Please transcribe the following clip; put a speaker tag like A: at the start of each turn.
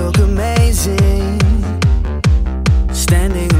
A: look amazing. Standing